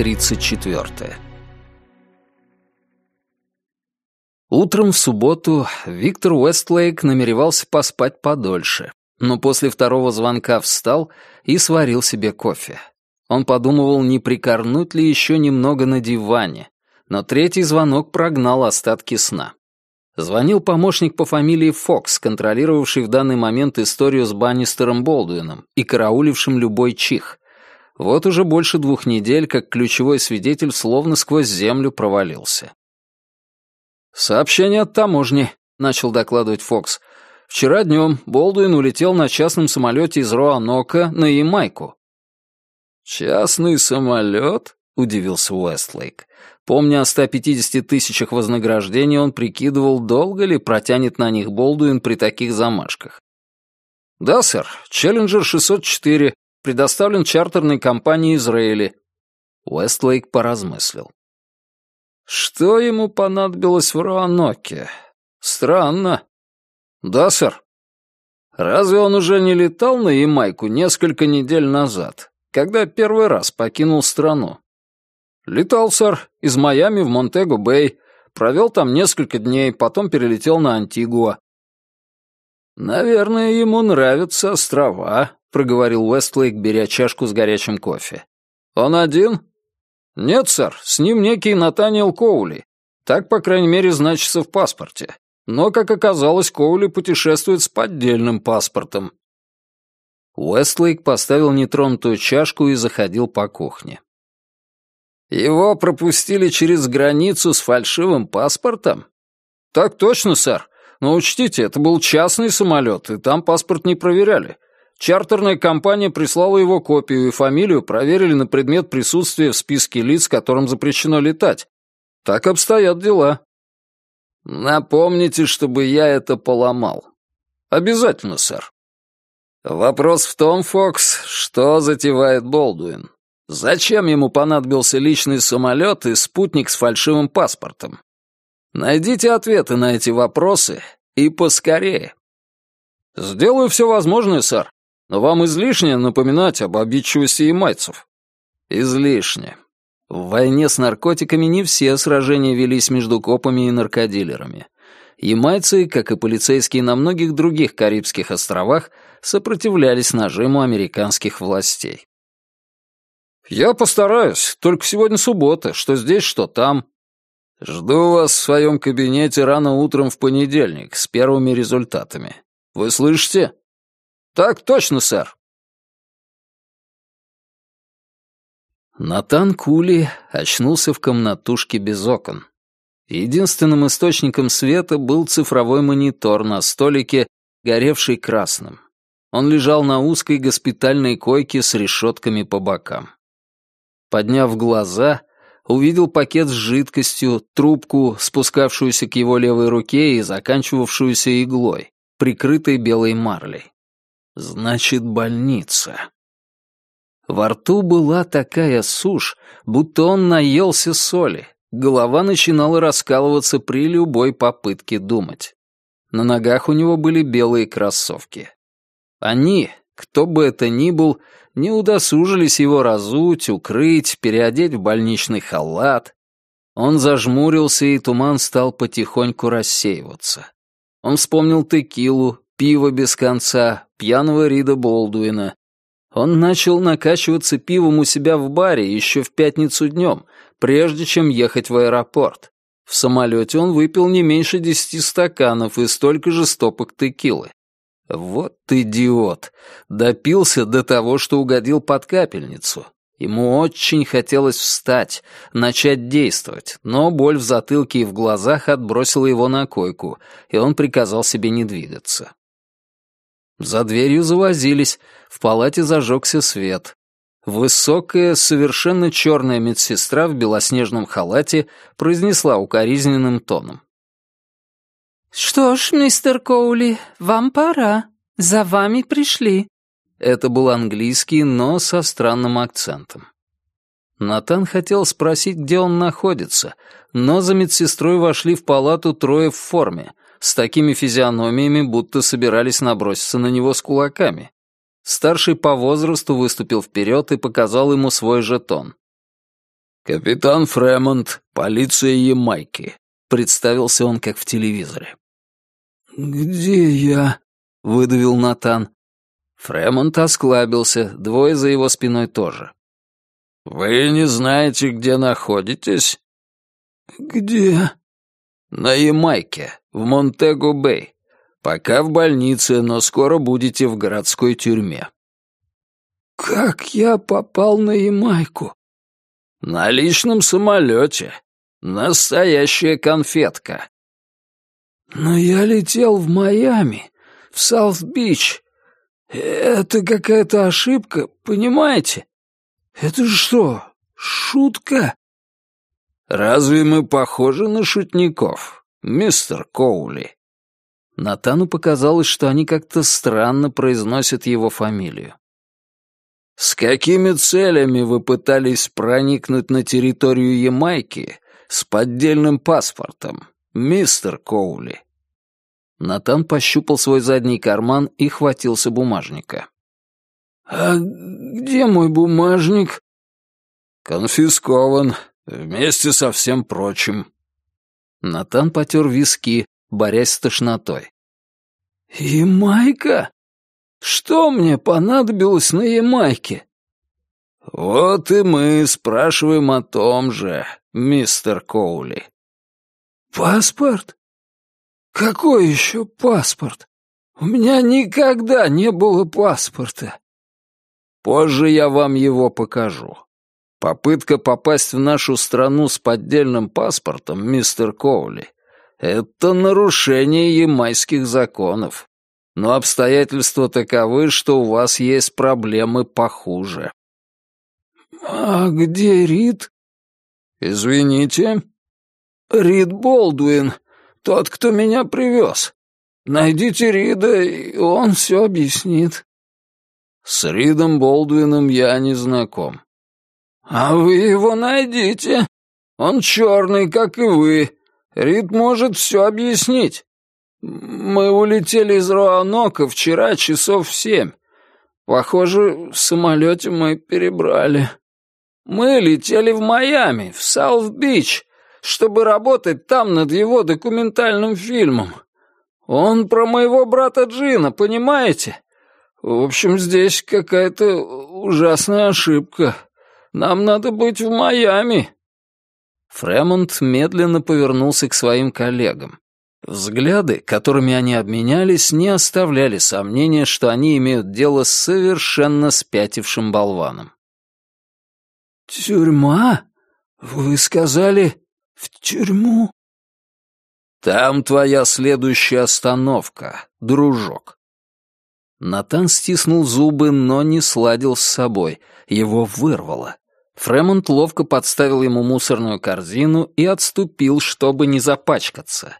Глава 34 Утром в субботу Виктор Уэстлейк намеревался поспать подольше, но после второго звонка встал и сварил себе кофе. Он подумывал, не прикорнуть ли еще немного на диване, но третий звонок прогнал остатки сна. Звонил помощник по фамилии Фокс, контролировавший в данный момент историю с Баннистером Болдуином и караулившим любой чих. Вот уже больше двух недель, как ключевой свидетель словно сквозь землю провалился. «Сообщение от таможни», — начал докладывать Фокс. «Вчера днем Болдуин улетел на частном самолете из Роанока на Ямайку». «Частный самолет?» — удивился Уэстлейк. Помня о 150 тысячах вознаграждений, он прикидывал, долго ли протянет на них Болдуин при таких замашках. «Да, сэр. Челленджер 604 предоставлен чартерной компании Израили». Уэстлейк поразмыслил. «Что ему понадобилось в Руаноке? Странно». «Да, сэр». «Разве он уже не летал на Ямайку несколько недель назад, когда первый раз покинул страну?» «Летал, сэр, из Майами в Монтего-Бэй. Провел там несколько дней, потом перелетел на Антигуа». «Наверное, ему нравятся острова», — проговорил Уэстлейк, беря чашку с горячим кофе. «Он один?» «Нет, сэр, с ним некий Натаниэл Коули. Так, по крайней мере, значится в паспорте. Но, как оказалось, Коули путешествует с поддельным паспортом». Уэстлейк поставил нетронутую чашку и заходил по кухне. Его пропустили через границу с фальшивым паспортом? Так точно, сэр. Но учтите, это был частный самолет, и там паспорт не проверяли. Чартерная компания прислала его копию и фамилию проверили на предмет присутствия в списке лиц, которым запрещено летать. Так обстоят дела. Напомните, чтобы я это поломал. Обязательно, сэр. Вопрос в том, Фокс, что затевает Болдуин. Зачем ему понадобился личный самолет и спутник с фальшивым паспортом? Найдите ответы на эти вопросы и поскорее. Сделаю все возможное, сэр, но вам излишне напоминать об обидчивости ямайцев. Излишне. В войне с наркотиками не все сражения велись между копами и наркодилерами. Ямайцы, как и полицейские на многих других Карибских островах, сопротивлялись нажиму американских властей. «Я постараюсь, только сегодня суббота, что здесь, что там». «Жду вас в своем кабинете рано утром в понедельник с первыми результатами. Вы слышите?» «Так точно, сэр». Натан Кули очнулся в комнатушке без окон. Единственным источником света был цифровой монитор на столике, горевший красным. Он лежал на узкой госпитальной койке с решетками по бокам. Подняв глаза, увидел пакет с жидкостью, трубку, спускавшуюся к его левой руке и заканчивавшуюся иглой, прикрытой белой марлей. Значит, больница. Во рту была такая сушь, будто он наелся соли. Голова начинала раскалываться при любой попытке думать. На ногах у него были белые кроссовки. Они, кто бы это ни был, не удосужились его разуть, укрыть, переодеть в больничный халат. Он зажмурился, и туман стал потихоньку рассеиваться. Он вспомнил текилу, пиво без конца, пьяного Рида Болдуина. Он начал накачиваться пивом у себя в баре еще в пятницу днем, прежде чем ехать в аэропорт. В самолете он выпил не меньше десяти стаканов и столько же стопок текилы. Вот идиот. Допился до того, что угодил под капельницу. Ему очень хотелось встать, начать действовать, но боль в затылке и в глазах отбросила его на койку, и он приказал себе не двигаться. За дверью завозились, в палате зажегся свет. Высокая, совершенно черная медсестра в белоснежном халате произнесла укоризненным тоном. «Что ж, мистер Коули, вам пора. За вами пришли». Это был английский, но со странным акцентом. Натан хотел спросить, где он находится, но за медсестрой вошли в палату трое в форме, с такими физиономиями, будто собирались наброситься на него с кулаками. Старший по возрасту выступил вперед и показал ему свой жетон. «Капитан Фремонт, полиция Ямайки», — представился он, как в телевизоре. «Где я?» — выдавил Натан. Фремонт осклабился, двое за его спиной тоже. «Вы не знаете, где находитесь?» «Где?» «На Ямайке, в Монтего-Бэй. Пока в больнице, но скоро будете в городской тюрьме». «Как я попал на Ямайку?» «На личном самолете. Настоящая конфетка». «Но я летел в Майами, в Саут-Бич. Это какая-то ошибка, понимаете? Это что, шутка?» «Разве мы похожи на шутников, мистер Коули?» Натану показалось, что они как-то странно произносят его фамилию. «С какими целями вы пытались проникнуть на территорию Ямайки с поддельным паспортом, мистер Коули?» Натан пощупал свой задний карман и хватился бумажника. «А где мой бумажник?» «Конфискован Вместе со всем прочим. Натан потер виски, борясь с тошнотой. «Ямайка? Что мне понадобилось на Ямайке?» «Вот и мы спрашиваем о том же, мистер Коули». «Паспорт? Какой еще паспорт? У меня никогда не было паспорта». «Позже я вам его покажу. Попытка попасть в нашу страну с поддельным паспортом, мистер Коули, это нарушение ямайских законов. Но обстоятельства таковы, что у вас есть проблемы похуже. «А где Рид?» «Извините?» «Рид Болдуин, тот, кто меня привез. Найдите Рида, и он все объяснит». «С Ридом Болдуином я не знаком. «А вы его найдите. Он черный, как и вы. Рид может все объяснить. Мы улетели из Роанока вчера часов в семь. Похоже, в самолете мы перебрали. Мы летели в Майами, в Саут-Бич, чтобы работать там над его документальным фильмом. Он про моего брата Джина, понимаете? В общем, здесь какая-то ужасная ошибка». Нам надо быть в Майами». Фремонт медленно повернулся к своим коллегам. Взгляды, которыми они обменялись, не оставляли сомнения, что они имеют дело с совершенно спятившим болваном. «Тюрьма? Вы сказали, в тюрьму?» «Там твоя следующая остановка, дружок». Натан стиснул зубы, но не сладил с собой. Его вырвало. Фремонт ловко подставил ему мусорную корзину и отступил, чтобы не запачкаться.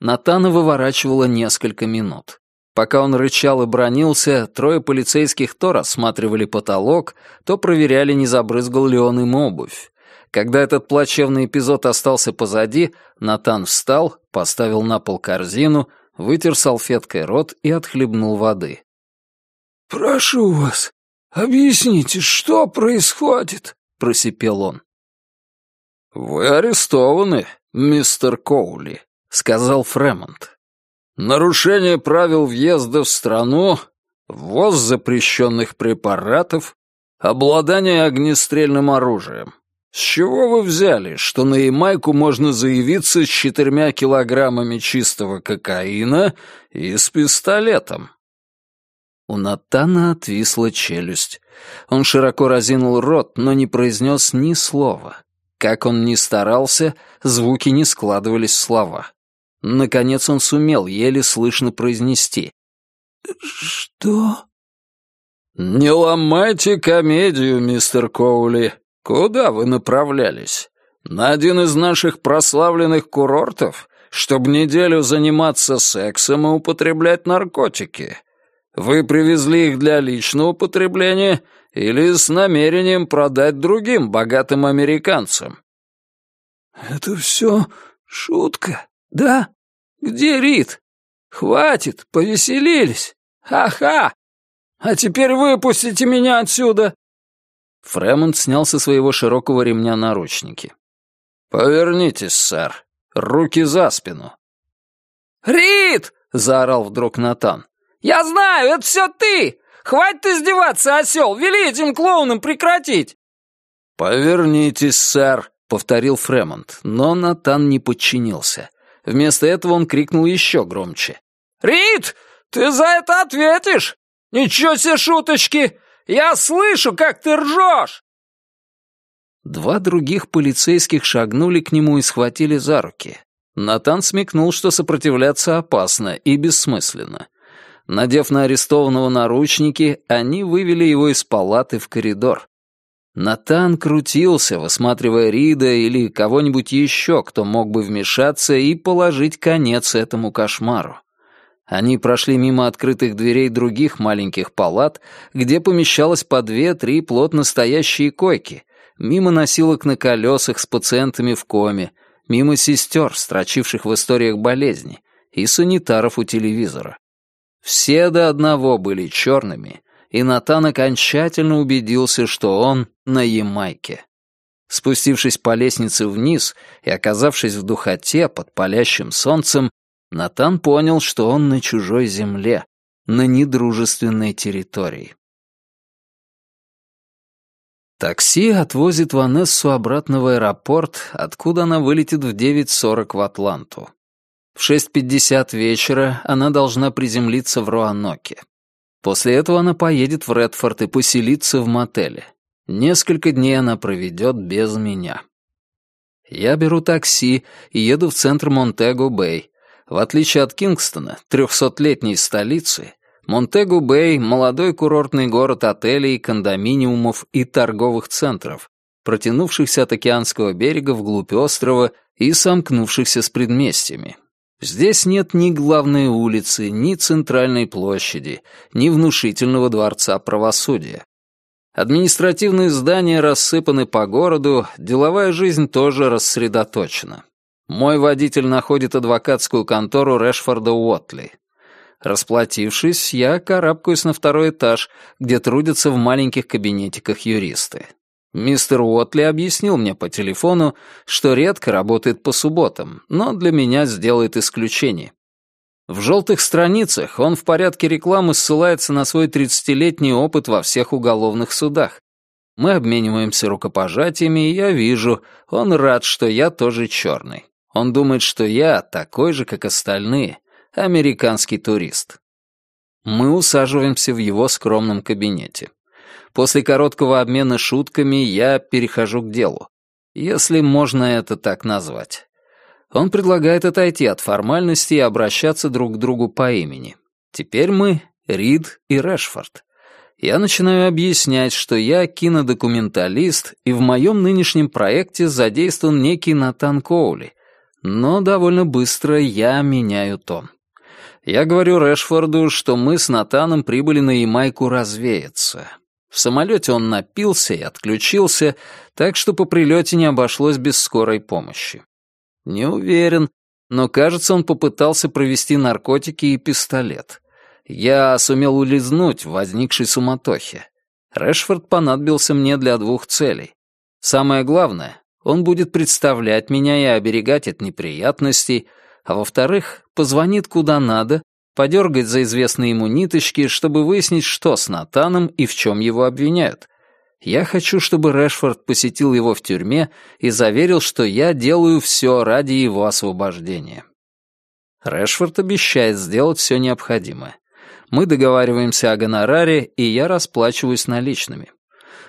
Натана выворачивало несколько минут. Пока он рычал и бронился, трое полицейских то рассматривали потолок, то проверяли, не забрызгал ли он им обувь. Когда этот плачевный эпизод остался позади, Натан встал, поставил на пол корзину, вытер салфеткой рот и отхлебнул воды. «Прошу вас, объясните, что происходит?» — просипел он. «Вы арестованы, мистер Коули», — сказал Фремонт. «Нарушение правил въезда в страну, ввоз запрещенных препаратов, обладание огнестрельным оружием. С чего вы взяли, что на Ямайку можно заявиться с четырьмя килограммами чистого кокаина и с пистолетом?» У Натана отвисла челюсть. Он широко разинул рот, но не произнес ни слова. Как он ни старался, звуки не складывались в слова. Наконец он сумел еле слышно произнести. «Что?» «Не ломайте комедию, мистер Коули. Куда вы направлялись? На один из наших прославленных курортов, чтобы неделю заниматься сексом и употреблять наркотики?» Вы привезли их для личного потребления или с намерением продать другим богатым американцам?» «Это все шутка, да? Где Рит? Хватит, повеселились. Ха-ха! А теперь выпустите меня отсюда!» Фремонт снял со своего широкого ремня наручники. «Повернитесь, сэр. Руки за спину». «Рид!» — заорал вдруг Натан. «Я знаю, это все ты! Хватит издеваться, осел! Вели этим клоунам прекратить!» «Повернитесь, сэр», — повторил Фремонт, но Натан не подчинился. Вместо этого он крикнул еще громче. «Рид, ты за это ответишь! Ничего себе шуточки! Я слышу, как ты ржешь!» Два других полицейских шагнули к нему и схватили за руки. Натан смекнул, что сопротивляться опасно и бессмысленно. Надев на арестованного наручники, они вывели его из палаты в коридор. Натан крутился, высматривая Рида или кого-нибудь еще, кто мог бы вмешаться и положить конец этому кошмару. Они прошли мимо открытых дверей других маленьких палат, где помещалось по две-три плотно стоящие койки, мимо носилок на колесах с пациентами в коме, мимо сестер, строчивших в историях болезни, и санитаров у телевизора. Все до одного были черными, и Натан окончательно убедился, что он на Ямайке. Спустившись по лестнице вниз и оказавшись в духоте под палящим солнцем, Натан понял, что он на чужой земле, на недружественной территории. Такси отвозит Ванессу обратно в аэропорт, откуда она вылетит в 9.40 в Атланту. В 6.50 вечера она должна приземлиться в Руаноке. После этого она поедет в Редфорд и поселится в мотеле. Несколько дней она проведет без меня. Я беру такси и еду в центр Монтего-Бэй. В отличие от Кингстона, трехсотлетней столицы, Монтего-Бэй — молодой курортный город отелей, кондоминиумов и торговых центров, протянувшихся от океанского берега вглубь острова и сомкнувшихся с предместьями. Здесь нет ни главной улицы, ни центральной площади, ни внушительного дворца правосудия. Административные здания рассыпаны по городу, деловая жизнь тоже рассредоточена. Мой водитель находит адвокатскую контору Решфорда Уотли. Расплатившись, я карабкаюсь на второй этаж, где трудятся в маленьких кабинетиках юристы. Мистер Уотли объяснил мне по телефону, что редко работает по субботам, но для меня сделает исключение. В желтых страницах он в порядке рекламы ссылается на свой 30-летний опыт во всех уголовных судах. Мы обмениваемся рукопожатиями, и я вижу, он рад, что я тоже черный. Он думает, что я такой же, как остальные, американский турист. Мы усаживаемся в его скромном кабинете. После короткого обмена шутками я перехожу к делу, если можно это так назвать. Он предлагает отойти от формальности и обращаться друг к другу по имени. Теперь мы — Рид и Решфорд. Я начинаю объяснять, что я кинодокументалист, и в моем нынешнем проекте задействован некий Натан Коули, но довольно быстро я меняю тон. Я говорю Решфорду, что мы с Натаном прибыли на Ямайку развеяться. В самолете он напился и отключился, так что по прилете не обошлось без скорой помощи. Не уверен, но, кажется, он попытался провести наркотики и пистолет. Я сумел улизнуть в возникшей суматохе. Решфорд понадобился мне для двух целей. Самое главное, он будет представлять меня и оберегать от неприятностей, а во-вторых, позвонит куда надо подергать за известные ему ниточки, чтобы выяснить, что с Натаном и в чем его обвиняют. Я хочу, чтобы Решфорд посетил его в тюрьме и заверил, что я делаю все ради его освобождения. Решфорд обещает сделать все необходимое. Мы договариваемся о гонораре, и я расплачиваюсь наличными.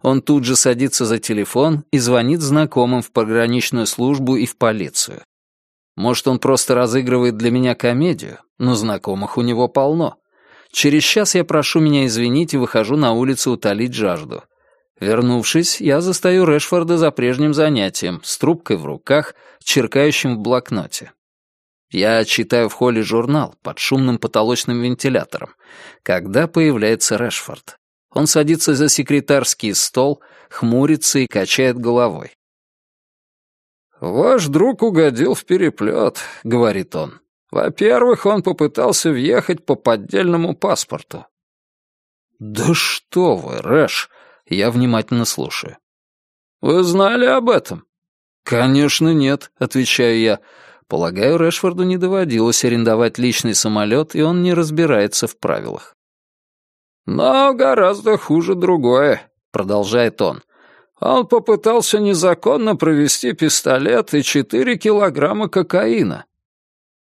Он тут же садится за телефон и звонит знакомым в пограничную службу и в полицию. Может, он просто разыгрывает для меня комедию, но знакомых у него полно. Через час я прошу меня извинить и выхожу на улицу утолить жажду. Вернувшись, я застаю Решфорда за прежним занятием, с трубкой в руках, черкающим в блокноте. Я читаю в холле журнал под шумным потолочным вентилятором, когда появляется Решфорд. Он садится за секретарский стол, хмурится и качает головой. «Ваш друг угодил в переплет», — говорит он. «Во-первых, он попытался въехать по поддельному паспорту». «Да что вы, Рэш!» Я внимательно слушаю. «Вы знали об этом?» «Конечно нет», — отвечаю я. Полагаю, Решфорду не доводилось арендовать личный самолет, и он не разбирается в правилах. «Но гораздо хуже другое», — продолжает он. «Он попытался незаконно провести пистолет и четыре килограмма кокаина».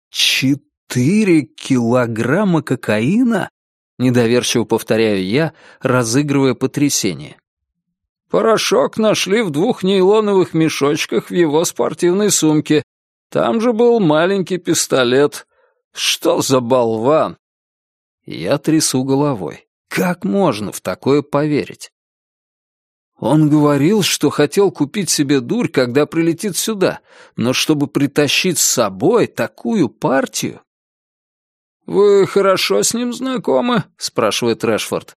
«Четыре килограмма кокаина?» — недоверчиво повторяю я, разыгрывая потрясение. Порошок нашли в двух нейлоновых мешочках в его спортивной сумке. Там же был маленький пистолет. Что за болван? Я трясу головой. Как можно в такое поверить? Он говорил, что хотел купить себе дурь, когда прилетит сюда, но чтобы притащить с собой такую партию... «Вы хорошо с ним знакомы?» — спрашивает Решфорд.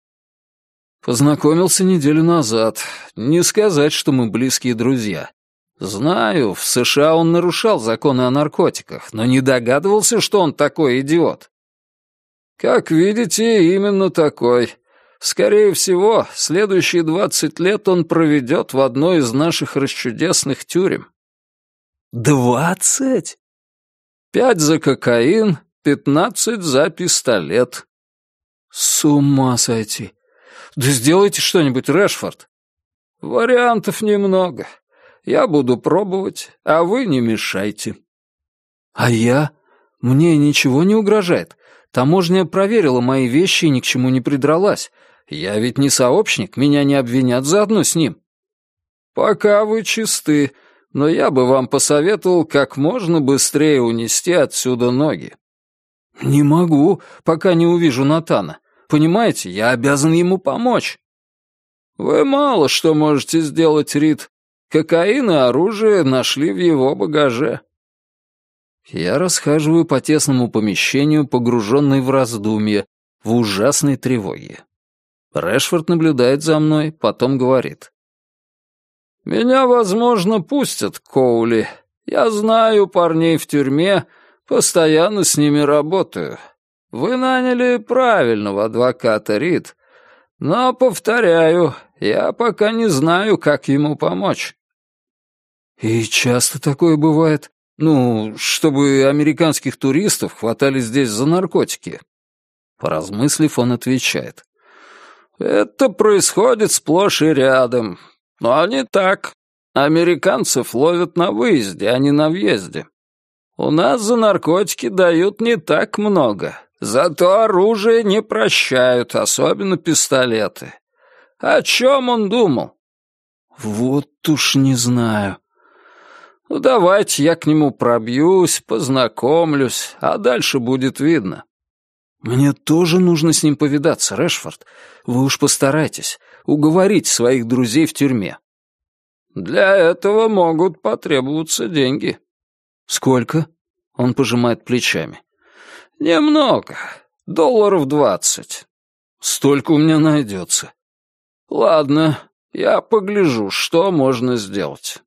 Познакомился неделю назад. Не сказать, что мы близкие друзья. Знаю, в США он нарушал законы о наркотиках, но не догадывался, что он такой идиот. Как видите, именно такой. Скорее всего, следующие двадцать лет он проведет в одной из наших расчудесных тюрем. Двадцать? Пять за кокаин, пятнадцать за пистолет. С ума сойти. Да сделайте что-нибудь, Решфорд. Вариантов немного. Я буду пробовать, а вы не мешайте. А я? Мне ничего не угрожает. Таможня проверила мои вещи и ни к чему не придралась. Я ведь не сообщник, меня не обвинят заодно с ним. Пока вы чисты, но я бы вам посоветовал как можно быстрее унести отсюда ноги. Не могу, пока не увижу Натана. Понимаете, я обязан ему помочь». «Вы мало что можете сделать, Рид. Кокаин и оружие нашли в его багаже». Я расхаживаю по тесному помещению, погруженный в раздумье, в ужасной тревоге. Решфорд наблюдает за мной, потом говорит. «Меня, возможно, пустят, Коули. Я знаю парней в тюрьме, постоянно с ними работаю. Вы наняли правильного адвоката, Рид. Но, повторяю, я пока не знаю, как ему помочь». «И часто такое бывает? Ну, чтобы американских туристов хватали здесь за наркотики?» Поразмыслив, он отвечает. «Это происходит сплошь и рядом. Но не так. Американцев ловят на выезде, а не на въезде. У нас за наркотики дают не так много. Зато оружие не прощают, особенно пистолеты. О чем он думал? Вот уж не знаю. Ну, давайте я к нему пробьюсь, познакомлюсь, а дальше будет видно. Мне тоже нужно с ним повидаться, Решфорд. Вы уж постарайтесь, уговорить своих друзей в тюрьме. Для этого могут потребоваться деньги. Сколько? Он пожимает плечами. «Немного. Долларов двадцать. Столько у меня найдется». «Ладно, я погляжу, что можно сделать».